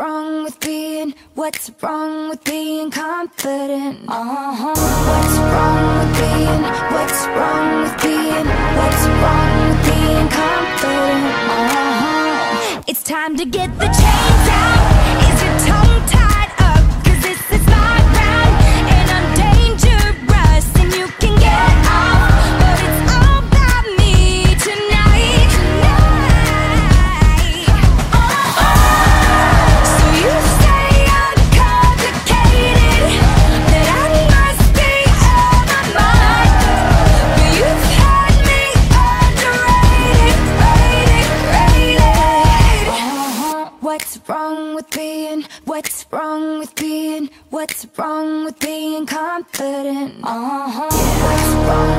wrong with being, what's wrong with being confident? Uh-huh. What's wrong with being, what's wrong with being, what's wrong with being confident? Uh-huh. It's time to get the chains out. With being? What's wrong with being? What's wrong with being confident? Uh-huh. What's wrong with? What's wrong?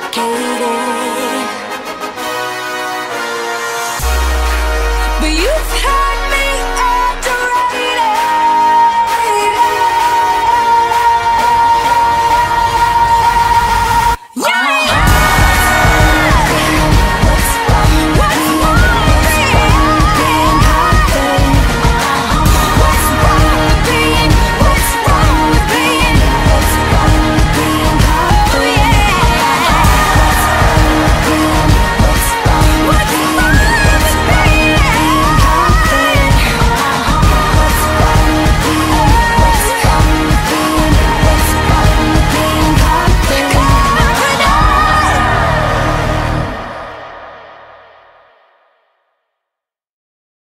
complicated